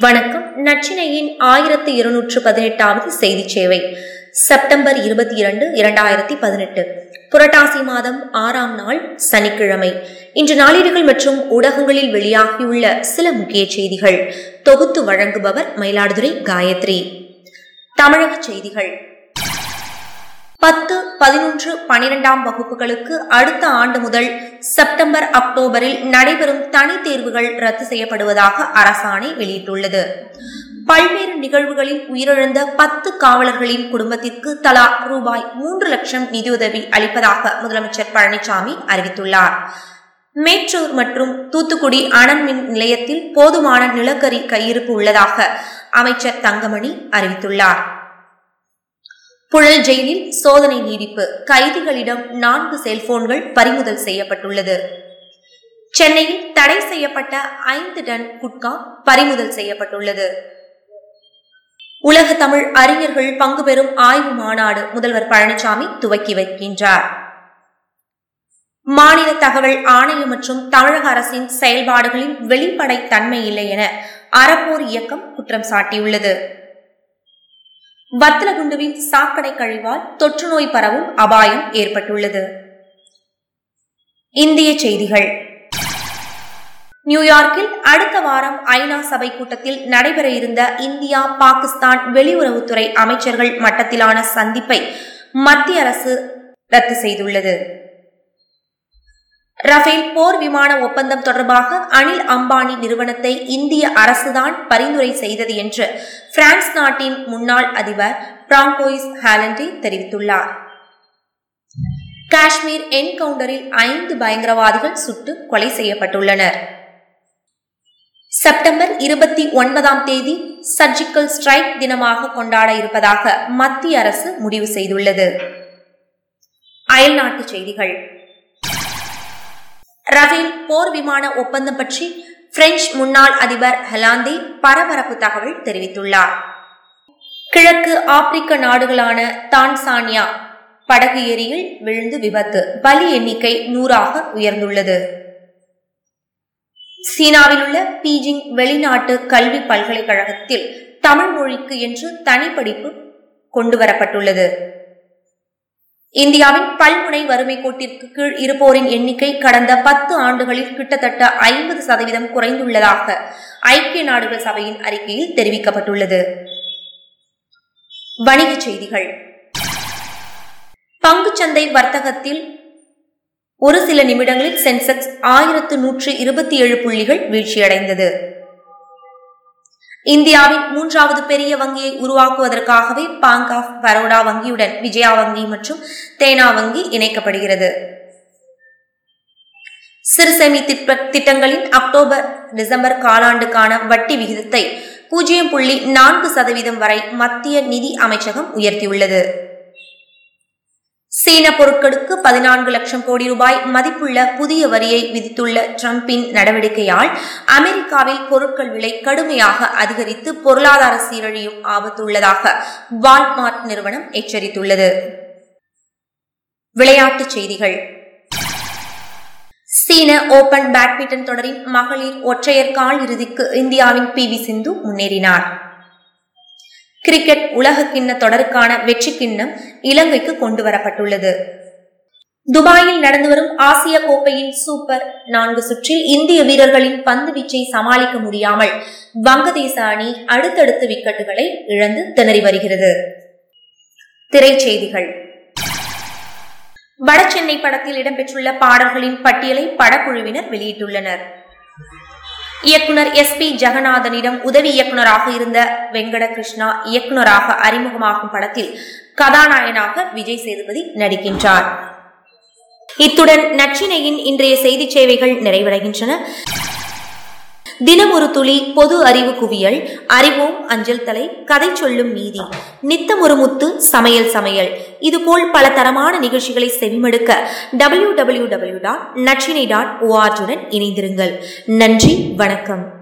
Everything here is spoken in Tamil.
வணக்கம். நச்சினையின் ஆயிரத்தி இருநூற்று பதினெட்டாவது செய்தி சேவை. செப்டம்பர் இருபத்தி இரண்டு இரண்டாயிரத்தி பதினெட்டு. புரட்டாசி மாதம் ஆறாம் நாள் சனிக்கிழமை. இன்று நாளிடுகள் மற்றும் ஊடகங்களில் வெளியாகியுள்ள சில முக்கிய செய்திகள். தொகுத்து வழங்குபவர் மயிலாடுதுறை காயத்ரி. தமிழக செய்திகள். பத்து பதினொன்று பனிரெண்டாம் வகுப்புகளுக்கு அடுத்த ஆண்டு முதல் செப்டம்பர் அக்டோபரில் நடைபெறும் தனித் தேர்வுகள் ரத்து செய்யப்படுவதாக அரசாணை வெளியிட்டுள்ளது. பல்வேறு நிகழ்வுகளில் உயிரிழந்த பத்து காவலர்களின் குடும்பத்திற்கு தலா ரூபாய் மூன்று லட்சம் நிதியுதவி அளிப்பதாக முதலமைச்சர் பழனிசாமி அறிவித்துள்ளார். மேற்றூர் மற்றும் தூத்துக்குடி அனல் மின் நிலையத்தில் போதுமான நிலக்கரி கையிருப்பு உள்ளதாக அமைச்சர் தங்கமணி அறிவித்துள்ளார். புழல் ஜெயிலில் சோதனை நீடிப்பு. கைதிகளிடம் நான்கு செல்போன்கள் பறிமுதல் செய்யப்பட்டுள்ளது. சென்னையில் தடை செய்யப்பட்ட ஐந்து டன் குட்கா பறிமுதல் செய்யப்பட்டுள்ளது. உலக தமிழ் அறிஞர்கள் பங்கு பெறும் ஆய்வு மாநாடு முதல்வர் பழனிசாமி துவக்கி வைக்கின்றார். மாநில தகவல் ஆணையம் மற்றும் தமிழக அரசின் செயல்பாடுகளின் வெளிப்படை தன்மை இல்லை என அறப்போர் இயக்கம் குற்றம் சாட்டியுள்ளது. வத்தலகுண்டுவின் சாக்கடை கழிவால் தொற்று நோய் பரவும் அபாயம் ஏற்பட்டுள்ளது. இந்திய செய்திகள். நியூயார்க்கில் அடுத்த வாரம் ஐநா சபை கூட்டத்தில் நடைபெற இருந்த இந்தியா பாகிஸ்தான் வெளியுறவுத்துறை அமைச்சர்கள் மட்டத்திலான சந்திப்பை மத்திய அரசு ரத்து செய்துள்ளது. ரஃபேல் போர் விமான ஒப்பந்தம் தொடர்பாக அனில் அம்பானி நிறுவனத்தை இந்திய அரசுதான் பரிந்துரை செய்தது என்று பிரான்ஸ் நாட்டின் முன்னாள் அதிபர் பிராங்கோயிஸ் ஹாலண்டே தெரிவித்துள்ளார். காஷ்மீர் என்கவுண்டரில் ஐந்து பயங்கரவாதிகள் சுட்டு கொலை செய்யப்பட்டுள்ளனர். செப்டம்பர் இருபத்தி ஒன்பதாம் தேதி சர்ஜிக்கல் ஸ்ட்ரைக் தினமாக கொண்டாட இருப்பதாக மத்திய அரசு முடிவு செய்துள்ளது. அயல்நாட்டு செய்திகள். ரஃபேல் போர் விமான ஒப்பந்தம் பற்றி பிரெஞ்சு முன்னாள் அதிபர் ஹலாந்தி பரபரப்பு தகவல் தெரிவித்துள்ளார். கிழக்கு ஆப்பிரிக்க நாடுகளான தான்சானியா படகு ஏரியில் விழுந்து விபத்து பலி எண்ணிக்கை நூறாக உயர்ந்துள்ளது. சீனாவில் உள்ள பீஜிங் வெளிநாட்டு கல்வி பல்கலைக்கழகத்தில் தமிழ் மொழிக்கு என்று தனிப்படிப்பு கொண்டுவரப்பட்டுள்ளது. இந்தியாவின் பல்முனை வறுமை கோட்டிற்கு கீழ் இருப்போரின் எண்ணிக்கை கடந்த பத்து ஆண்டுகளில் கிட்டத்தட்ட ஐம்பது சதவீதம் குறைந்துள்ளதாக ஐக்கிய நாடுகள் சபையின் அறிக்கையில் தெரிவிக்கப்பட்டுள்ளது. வணிகச் செய்திகள். பங்குச்சந்தை வர்த்தகத்தில் ஒரு சில நிமிடங்களில் சென்செக்ஸ் ஆயிரத்து நூற்று இருபத்தி ஏழு புள்ளிகள் வீழ்ச்சியடைந்தது. இந்தியாவின் மூன்றாவது பெரிய வங்கியை உருவாக்குவதற்காகவே பாங்க் ஆஃப் பரோடா வங்கியுடன் விஜயா வங்கி மற்றும் தேனா வங்கி இணைக்கப்படுகிறது. சிறுசேமி திட்டங்களின் அக்டோபர் டிசம்பர் காலாண்டுக்கான வட்டி விகிதத்தை பூஜ்ஜியம் புள்ளி நான்கு சதவீதம் வரை மத்திய நிதி அமைச்சகம் உயர்த்தியுள்ளது. சீன பொருட்களுக்கு பதினான்கு லட்சம் கோடி ரூபாய் மதிப்புள்ள புதிய வரியை விதித்துள்ள டிரம்பின் நடவடிக்கையால் அமெரிக்காவில் பொருட்கள் விலை கடுமையாக அதிகரித்து பொருளாதார சீரழியும் ஆபத்து உள்ளதாக வால்மார்ட் நிறுவனம் எச்சரித்துள்ளது. விளையாட்டுச் செய்திகள். சீன ஓபன் பேட்மிண்டன் தொடரின் மகளிர் ஒற்றையர் கால் இறுதிக்கு இந்தியாவின் பி வி சிந்து முன்னேறினார். கிரிக்கெட் உலக கிண்ண தொடருக்கான வெற்றி கிண்ணம் இலங்கைக்கு கொண்டு வரப்பட்டுள்ளது. துபாயில் நடந்து வரும் ஆசிய கோப்பையின் சூப்பர் நான்கு சுற்றில் இந்திய வீரர்களின் பந்து வீச்சை சமாளிக்க முடியாமல் வங்கதேச அணி அடுத்தடுத்து விக்கெட்டுகளை இழந்து திணறி வருகிறது. திரைச்செய்திகள். வடசென்னை படத்தில் இடம்பெற்றுள்ள பாடல்களின் பட்டியலை படக்குழுவினர் வெளியிட்டுள்ளனர். இயக்குனர் எஸ் பி ஜெகநாதனிடம் உதவி இயக்குநராக இருந்த வெங்கட கிருஷ்ணா இயக்குநராக அறிமுகமாகும் படத்தில் கதாநாயகனாக விஜய் சேதுபதி நடிக்கின்றார். இத்துடன் நச்சினையின் இன்றைய செய்தி சேவைகள் நிறைவடைகின்றன. தினம் ஒரு துளி பொது அறிவு குவியல். அறிவோம் அஞ்சல் தலை கதை சொல்லும் நீதி. நித்தம் ஒரு முத்து சமையல் சமையல். இதுபோல் பல தரமான நிகழ்ச்சிகளை செவிமடுக்க டபிள்யூ டபிள்யூ டபிள்யூ டாட் நச்சினை டாட் ஓஆர்ஜுடன் இணைந்திருங்கள். நன்றி வணக்கம்.